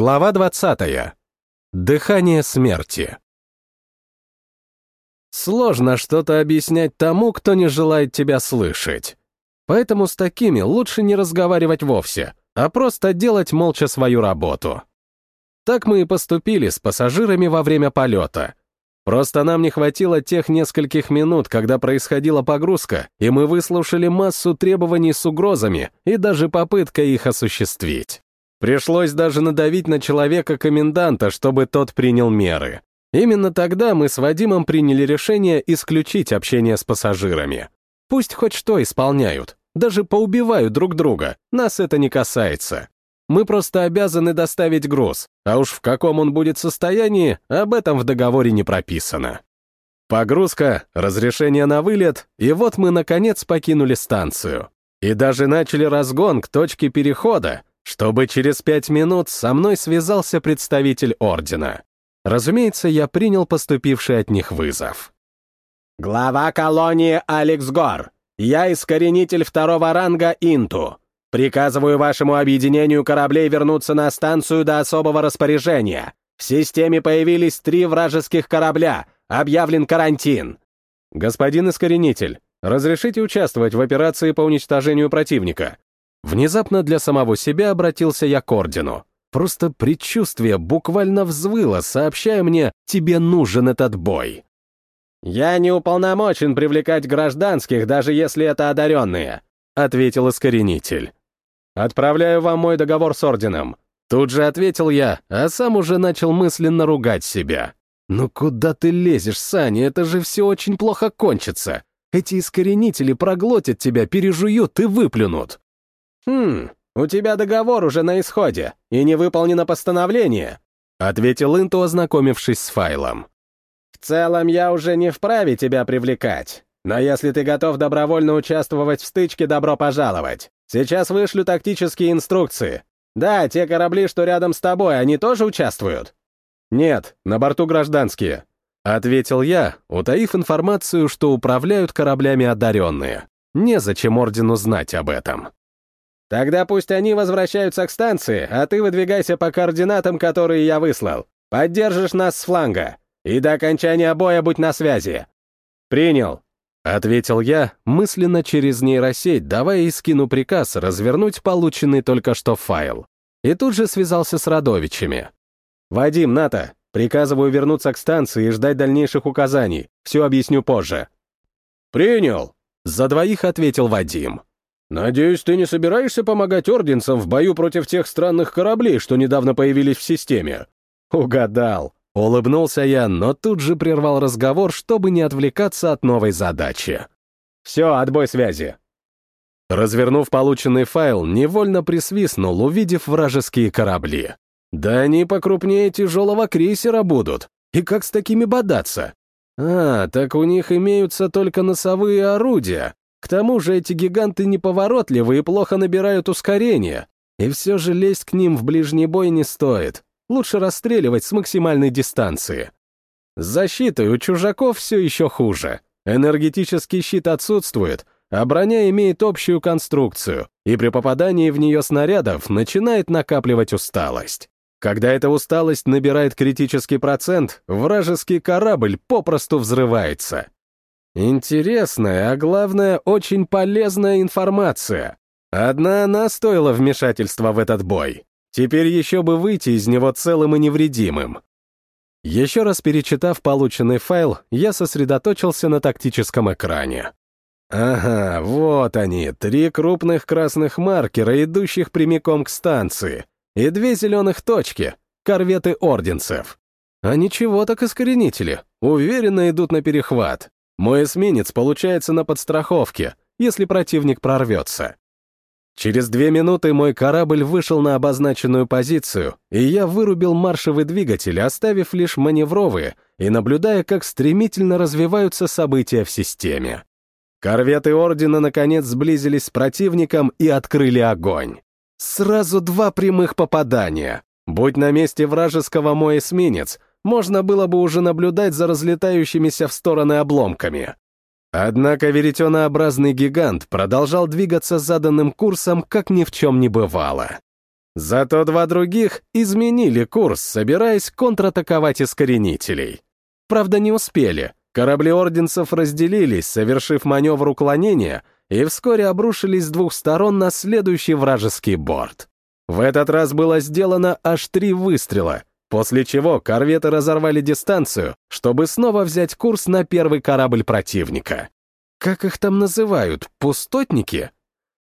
Глава 20. Дыхание смерти. Сложно что-то объяснять тому, кто не желает тебя слышать. Поэтому с такими лучше не разговаривать вовсе, а просто делать молча свою работу. Так мы и поступили с пассажирами во время полета. Просто нам не хватило тех нескольких минут, когда происходила погрузка, и мы выслушали массу требований с угрозами и даже попыткой их осуществить. Пришлось даже надавить на человека-коменданта, чтобы тот принял меры. Именно тогда мы с Вадимом приняли решение исключить общение с пассажирами. Пусть хоть что исполняют, даже поубивают друг друга, нас это не касается. Мы просто обязаны доставить груз, а уж в каком он будет состоянии, об этом в договоре не прописано. Погрузка, разрешение на вылет, и вот мы, наконец, покинули станцию. И даже начали разгон к точке перехода, чтобы через пять минут со мной связался представитель Ордена. Разумеется, я принял поступивший от них вызов. «Глава колонии Алекс Гор. Я искоренитель второго ранга Инту. Приказываю вашему объединению кораблей вернуться на станцию до особого распоряжения. В системе появились три вражеских корабля. Объявлен карантин». «Господин искоренитель, разрешите участвовать в операции по уничтожению противника?» Внезапно для самого себя обратился я к ордену. Просто предчувствие буквально взвыло, сообщая мне «тебе нужен этот бой». «Я не уполномочен привлекать гражданских, даже если это одаренные», — ответил искоренитель. «Отправляю вам мой договор с орденом». Тут же ответил я, а сам уже начал мысленно ругать себя. «Ну куда ты лезешь, Саня? Это же все очень плохо кончится. Эти искоренители проглотят тебя, пережуют и выплюнут». «Хм, у тебя договор уже на исходе, и не выполнено постановление», ответил Инту, ознакомившись с файлом. «В целом я уже не вправе тебя привлекать, но если ты готов добровольно участвовать в стычке, добро пожаловать. Сейчас вышлю тактические инструкции. Да, те корабли, что рядом с тобой, они тоже участвуют?» «Нет, на борту гражданские», — ответил я, утаив информацию, что управляют кораблями одаренные. Незачем Ордену знать об этом. Тогда пусть они возвращаются к станции, а ты выдвигайся по координатам, которые я выслал. Поддержишь нас с фланга. И до окончания боя будь на связи. Принял. Ответил я, мысленно через нейросеть, давая Искину приказ развернуть полученный только что файл. И тут же связался с Радовичами. «Вадим, Ната, приказываю вернуться к станции и ждать дальнейших указаний. Все объясню позже». «Принял», — за двоих ответил Вадим. «Надеюсь, ты не собираешься помогать орденцам в бою против тех странных кораблей, что недавно появились в системе?» «Угадал», — улыбнулся я, но тут же прервал разговор, чтобы не отвлекаться от новой задачи. «Все, отбой связи». Развернув полученный файл, невольно присвистнул, увидев вражеские корабли. «Да они покрупнее тяжелого крейсера будут. И как с такими бодаться? А, так у них имеются только носовые орудия. К тому же эти гиганты неповоротливы и плохо набирают ускорение, и все же лезть к ним в ближний бой не стоит. Лучше расстреливать с максимальной дистанции. С защитой у чужаков все еще хуже. Энергетический щит отсутствует, а броня имеет общую конструкцию, и при попадании в нее снарядов начинает накапливать усталость. Когда эта усталость набирает критический процент, вражеский корабль попросту взрывается. Интересная, а главное, очень полезная информация. Одна она стоила вмешательства в этот бой. Теперь еще бы выйти из него целым и невредимым. Еще раз перечитав полученный файл, я сосредоточился на тактическом экране. Ага, вот они, три крупных красных маркера, идущих прямиком к станции, и две зеленых точки, корветы орденцев. А ничего так искоренители, уверенно идут на перехват. Мой эсминец получается на подстраховке, если противник прорвется. Через две минуты мой корабль вышел на обозначенную позицию, и я вырубил маршевый двигатель, оставив лишь маневровые, и наблюдая, как стремительно развиваются события в системе. Корветы Ордена наконец сблизились с противником и открыли огонь. Сразу два прямых попадания. Будь на месте вражеского мой эсминец, можно было бы уже наблюдать за разлетающимися в стороны обломками. Однако веретенообразный гигант продолжал двигаться заданным курсом, как ни в чем не бывало. Зато два других изменили курс, собираясь контратаковать искоренителей. Правда, не успели. Корабли орденцев разделились, совершив маневр уклонения, и вскоре обрушились с двух сторон на следующий вражеский борт. В этот раз было сделано аж три выстрела, после чего корветы разорвали дистанцию, чтобы снова взять курс на первый корабль противника. Как их там называют, пустотники?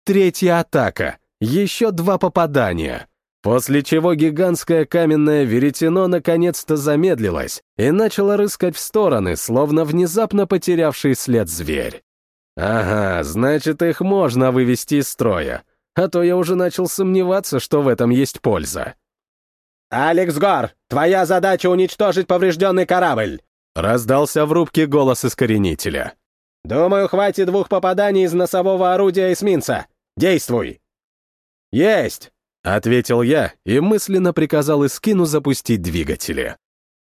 Третья атака, еще два попадания. После чего гигантское каменное веретено наконец-то замедлилось и начало рыскать в стороны, словно внезапно потерявший след зверь. Ага, значит, их можно вывести из строя, а то я уже начал сомневаться, что в этом есть польза. «Алекс Гор, твоя задача уничтожить поврежденный корабль!» Раздался в рубке голос искоренителя. «Думаю, хватит двух попаданий из носового орудия эсминца. Действуй!» «Есть!» — ответил я и мысленно приказал Искину запустить двигатели.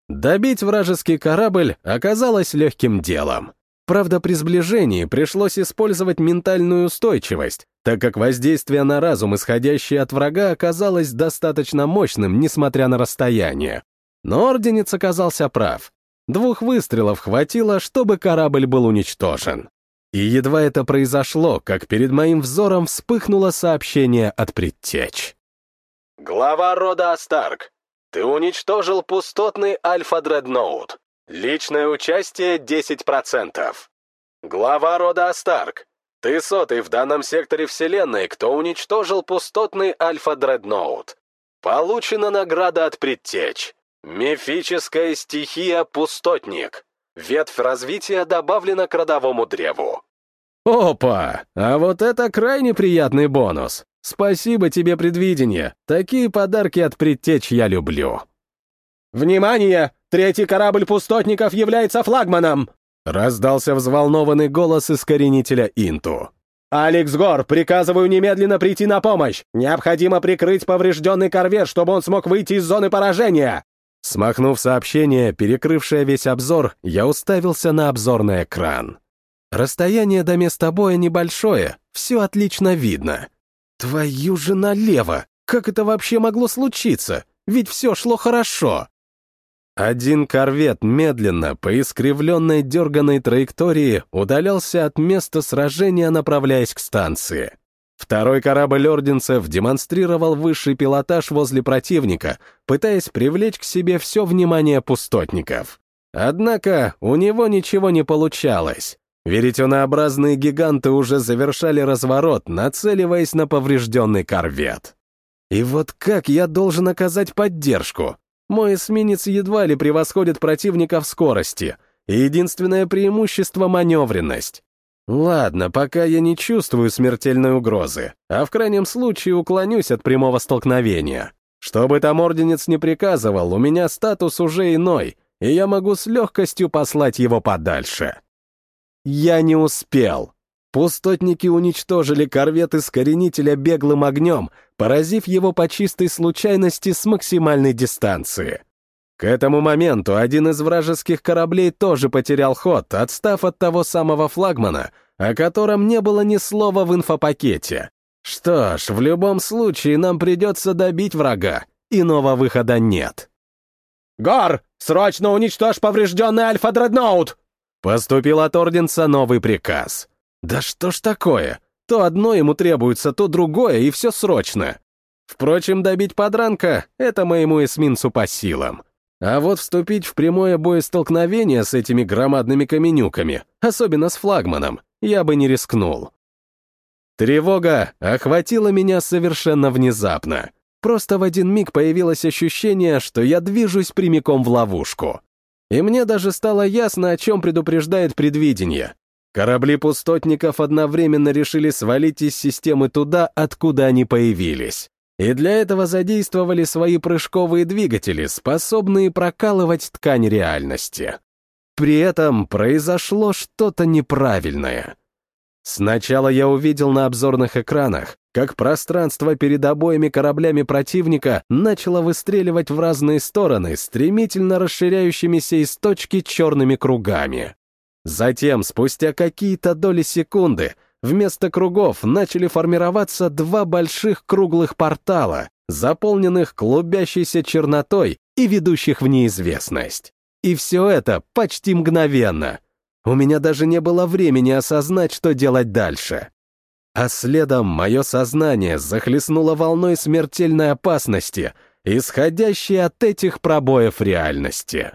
Добить вражеский корабль оказалось легким делом. Правда, при сближении пришлось использовать ментальную устойчивость, так как воздействие на разум, исходящее от врага, оказалось достаточно мощным, несмотря на расстояние. Но Орденец оказался прав. Двух выстрелов хватило, чтобы корабль был уничтожен. И едва это произошло, как перед моим взором вспыхнуло сообщение от предтеч. «Глава рода Астарк, ты уничтожил пустотный Альфа-Дредноут. Личное участие 10%. Глава рода Астарк. Ты сотый в данном секторе Вселенной, кто уничтожил пустотный Альфа-Дредноут. Получена награда от предтеч. Мифическая стихия «Пустотник». Ветвь развития добавлена к родовому древу. Опа! А вот это крайне приятный бонус. Спасибо тебе, предвидение. Такие подарки от предтеч я люблю. «Внимание! Третий корабль пустотников является флагманом!» Раздался взволнованный голос искоренителя Инту. «Алекс Гор, приказываю немедленно прийти на помощь! Необходимо прикрыть поврежденный корвет, чтобы он смог выйти из зоны поражения!» Смахнув сообщение, перекрывшее весь обзор, я уставился на обзорный экран. Расстояние до места боя небольшое, все отлично видно. Твою же налево! Как это вообще могло случиться? Ведь все шло хорошо. Один корвет медленно, по искривленной дерганной траектории, удалялся от места сражения, направляясь к станции. Второй корабль орденцев демонстрировал высший пилотаж возле противника, пытаясь привлечь к себе все внимание пустотников. Однако у него ничего не получалось. Веретенообразные гиганты уже завершали разворот, нацеливаясь на поврежденный корвет. И вот как я должен оказать поддержку? Мой эсминец едва ли превосходит противника в скорости, единственное преимущество — маневренность. Ладно, пока я не чувствую смертельной угрозы, а в крайнем случае уклонюсь от прямого столкновения. Что бы там Орденец не приказывал, у меня статус уже иной, и я могу с легкостью послать его подальше. Я не успел. Пустотники уничтожили корвет искоренителя беглым огнем, поразив его по чистой случайности с максимальной дистанции. К этому моменту один из вражеских кораблей тоже потерял ход, отстав от того самого флагмана, о котором не было ни слова в инфопакете. Что ж, в любом случае нам придется добить врага, иного выхода нет. «Гор, срочно уничтожь поврежденный Альфа-Дредноут!» Поступил от Орденца новый приказ. Да что ж такое? То одно ему требуется, то другое, и все срочно. Впрочем, добить подранка — это моему эсминцу по силам. А вот вступить в прямое боестолкновение с этими громадными каменюками, особенно с флагманом, я бы не рискнул. Тревога охватила меня совершенно внезапно. Просто в один миг появилось ощущение, что я движусь прямиком в ловушку. И мне даже стало ясно, о чем предупреждает предвидение. Корабли пустотников одновременно решили свалить из системы туда, откуда они появились. И для этого задействовали свои прыжковые двигатели, способные прокалывать ткань реальности. При этом произошло что-то неправильное. Сначала я увидел на обзорных экранах, как пространство перед обоими кораблями противника начало выстреливать в разные стороны стремительно расширяющимися из точки черными кругами. Затем, спустя какие-то доли секунды, вместо кругов начали формироваться два больших круглых портала, заполненных клубящейся чернотой и ведущих в неизвестность. И все это почти мгновенно. У меня даже не было времени осознать, что делать дальше. А следом мое сознание захлестнуло волной смертельной опасности, исходящей от этих пробоев реальности.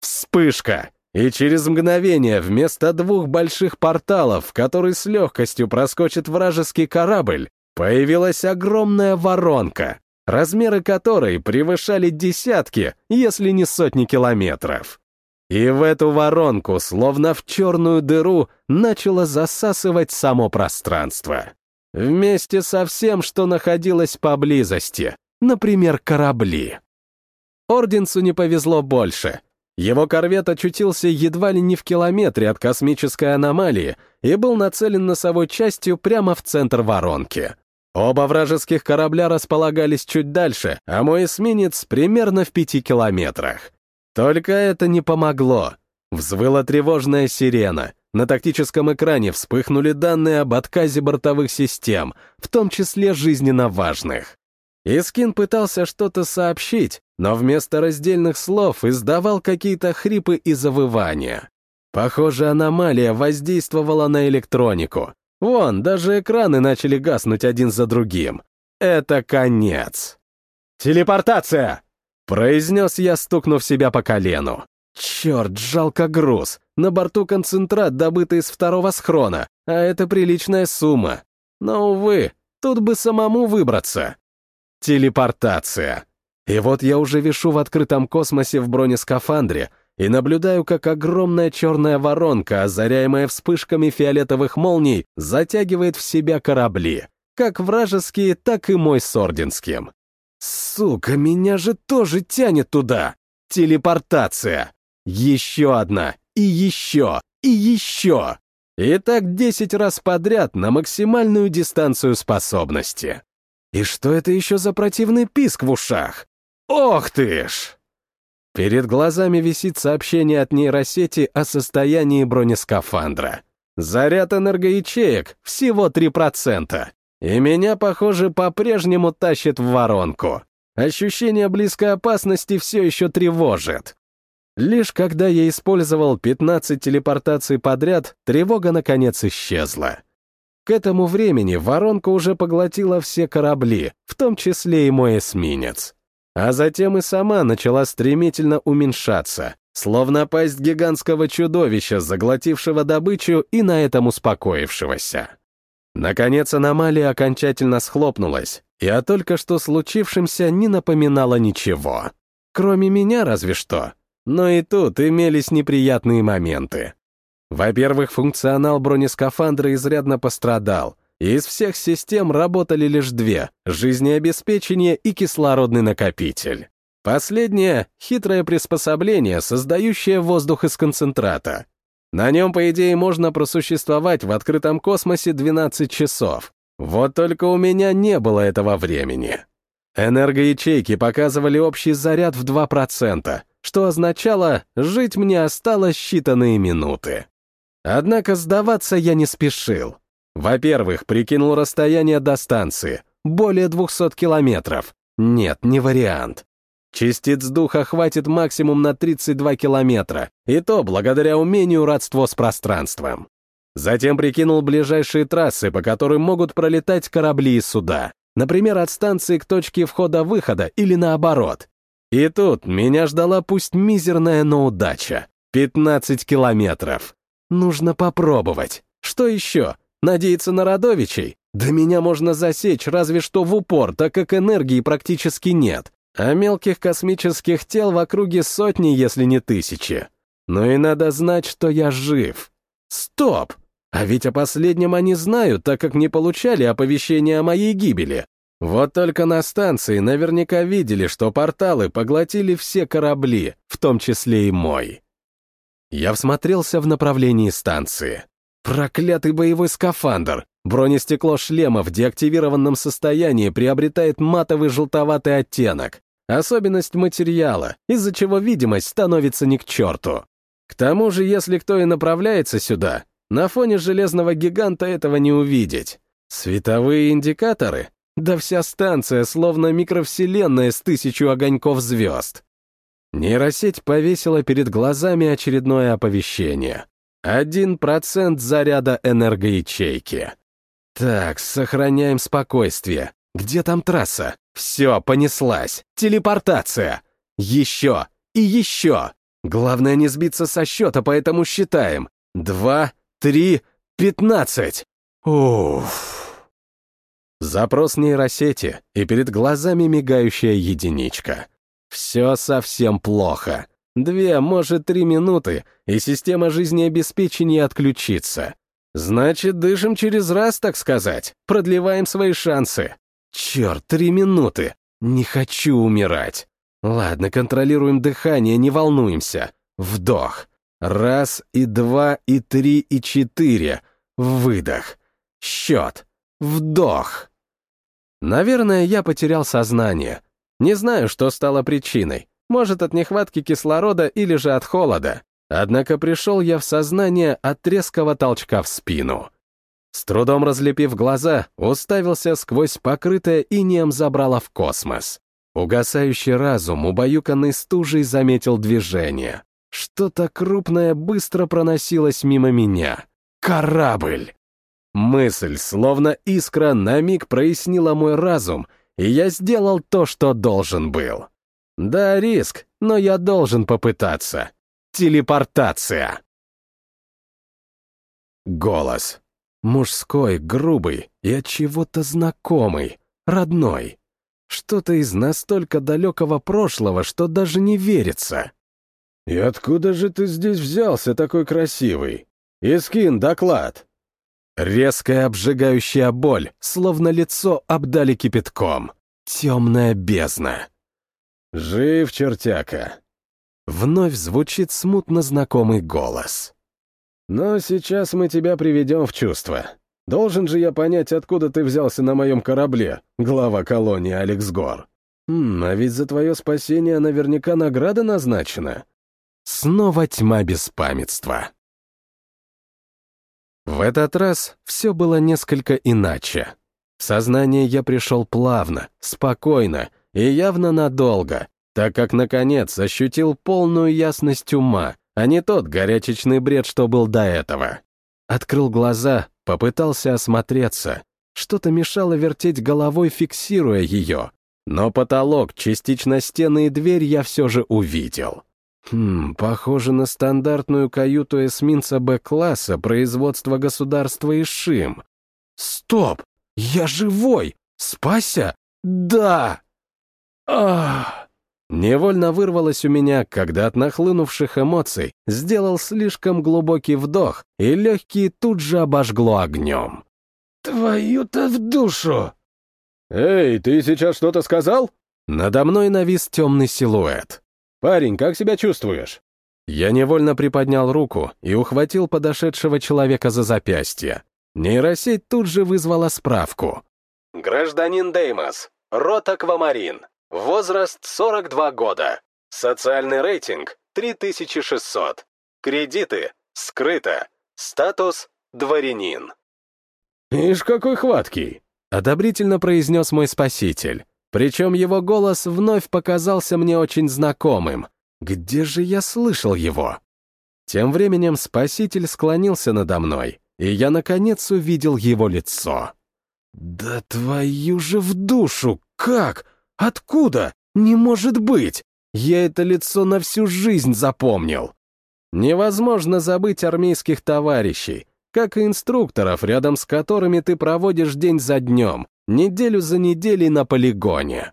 Вспышка! И через мгновение вместо двух больших порталов, в который с легкостью проскочит вражеский корабль, появилась огромная воронка, размеры которой превышали десятки, если не сотни километров. И в эту воронку, словно в черную дыру, начало засасывать само пространство. Вместе со всем, что находилось поблизости, например, корабли. Орденсу не повезло больше. Его корвет очутился едва ли не в километре от космической аномалии и был нацелен носовой частью прямо в центр воронки. Оба вражеских корабля располагались чуть дальше, а мой эсминец примерно в пяти километрах. Только это не помогло. Взвыла тревожная сирена. На тактическом экране вспыхнули данные об отказе бортовых систем, в том числе жизненно важных. Искин пытался что-то сообщить, но вместо раздельных слов издавал какие-то хрипы и завывания. Похоже, аномалия воздействовала на электронику. Вон, даже экраны начали гаснуть один за другим. Это конец. «Телепортация!» — произнес я, стукнув себя по колену. Черт, жалко груз. На борту концентрат, добытый из второго схрона, а это приличная сумма. Но, увы, тут бы самому выбраться. Телепортация. И вот я уже вишу в открытом космосе в бронескафандре, и наблюдаю, как огромная черная воронка, озаряемая вспышками фиолетовых молний, затягивает в себя корабли, как вражеские, так и мой с орденским. Сука, меня же тоже тянет туда! Телепортация! Еще одна, и еще, и еще! И так десять раз подряд на максимальную дистанцию способности. И что это еще за противный писк в ушах? Ох ты ж! Перед глазами висит сообщение от нейросети о состоянии бронескафандра. Заряд энергоячеек всего 3%. И меня, похоже, по-прежнему тащит в воронку. Ощущение близкой опасности все еще тревожит. Лишь когда я использовал 15 телепортаций подряд, тревога наконец исчезла. К этому времени воронка уже поглотила все корабли, в том числе и мой эсминец а затем и сама начала стремительно уменьшаться, словно пасть гигантского чудовища, заглотившего добычу и на этом успокоившегося. Наконец аномалия окончательно схлопнулась, и о только что случившемся не напоминало ничего. Кроме меня разве что. Но и тут имелись неприятные моменты. Во-первых, функционал бронескафандра изрядно пострадал — из всех систем работали лишь две — жизнеобеспечение и кислородный накопитель. Последнее — хитрое приспособление, создающее воздух из концентрата. На нем, по идее, можно просуществовать в открытом космосе 12 часов. Вот только у меня не было этого времени. Энергоячейки показывали общий заряд в 2%, что означало, жить мне осталось считанные минуты. Однако сдаваться я не спешил. Во-первых, прикинул расстояние до станции. Более 200 километров. Нет, не вариант. Частиц духа хватит максимум на 32 километра, и то благодаря умению родство с пространством. Затем прикинул ближайшие трассы, по которым могут пролетать корабли и суда. Например, от станции к точке входа-выхода или наоборот. И тут меня ждала пусть мизерная, но удача. 15 километров. Нужно попробовать. Что еще? Надеяться на Родовичей? Да меня можно засечь разве что в упор, так как энергии практически нет, а мелких космических тел в округе сотни, если не тысячи. Но и надо знать, что я жив. Стоп! А ведь о последнем они знают, так как не получали оповещения о моей гибели. Вот только на станции наверняка видели, что порталы поглотили все корабли, в том числе и мой. Я всмотрелся в направлении станции. Проклятый боевой скафандр! Бронестекло шлема в деактивированном состоянии приобретает матовый желтоватый оттенок. Особенность материала, из-за чего видимость становится не к черту. К тому же, если кто и направляется сюда, на фоне железного гиганта этого не увидеть. Световые индикаторы? Да вся станция словно микровселенная с тысячу огоньков звезд. Нейросеть повесила перед глазами очередное оповещение. Один процент заряда энергоячейки. Так, сохраняем спокойствие. Где там трасса? Все, понеслась. Телепортация. Еще и еще. Главное не сбиться со счета, поэтому считаем. Два, три, пятнадцать. Уф. Запрос нейросети, и перед глазами мигающая единичка. Все совсем плохо. Две, может, три минуты, и система жизнеобеспечения отключится. Значит, дышим через раз, так сказать. Продлеваем свои шансы. Черт, три минуты. Не хочу умирать. Ладно, контролируем дыхание, не волнуемся. Вдох. Раз, и два, и три, и четыре. Выдох. Счет. Вдох. Наверное, я потерял сознание. Не знаю, что стало причиной. Может, от нехватки кислорода или же от холода. Однако пришел я в сознание от резкого толчка в спину. С трудом разлепив глаза, уставился сквозь покрытое инеем забрало в космос. Угасающий разум, убаюканный стужей, заметил движение. Что-то крупное быстро проносилось мимо меня. Корабль! Мысль, словно искра, на миг прояснила мой разум, и я сделал то, что должен был. Да, риск, но я должен попытаться. Телепортация. Голос. Мужской, грубый и от чего-то знакомый, родной. Что-то из настолько далекого прошлого, что даже не верится. «И откуда же ты здесь взялся такой красивый? Искин, доклад!» Резкая обжигающая боль, словно лицо обдали кипятком. Темная бездна. «Жив, чертяка!» Вновь звучит смутно знакомый голос. «Но сейчас мы тебя приведем в чувство. Должен же я понять, откуда ты взялся на моем корабле, глава колонии Алекс Гор. Хм, а ведь за твое спасение наверняка награда назначена». Снова тьма беспамятства. В этот раз все было несколько иначе. В сознание я пришел плавно, спокойно и явно надолго, так как, наконец, ощутил полную ясность ума, а не тот горячечный бред, что был до этого. Открыл глаза, попытался осмотреться. Что-то мешало вертеть головой, фиксируя ее. Но потолок, частично стены и дверь я все же увидел. Хм, похоже на стандартную каюту эсминца Б-класса производства государства Ишим. Стоп! Я живой! Спася? Да! Ах! Невольно вырвалось у меня, когда от нахлынувших эмоций сделал слишком глубокий вдох, и легкие тут же обожгло огнем. «Твою-то в душу!» «Эй, ты сейчас что-то сказал?» Надо мной навис темный силуэт. «Парень, как себя чувствуешь?» Я невольно приподнял руку и ухватил подошедшего человека за запястье. Нейросеть тут же вызвала справку. «Гражданин Деймос, рот Аквамарин, Возраст 42 года. Социальный рейтинг 3600. Кредиты скрыто. Статус дворянин. «Ишь, какой хваткий!» — одобрительно произнес мой спаситель. Причем его голос вновь показался мне очень знакомым. Где же я слышал его? Тем временем спаситель склонился надо мной, и я, наконец, увидел его лицо. «Да твою же в душу! Как? Откуда? Не может быть! Я это лицо на всю жизнь запомнил. Невозможно забыть армейских товарищей, как и инструкторов, рядом с которыми ты проводишь день за днем, неделю за неделей на полигоне.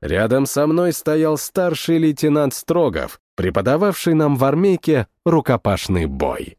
Рядом со мной стоял старший лейтенант Строгов, преподававший нам в армейке рукопашный бой.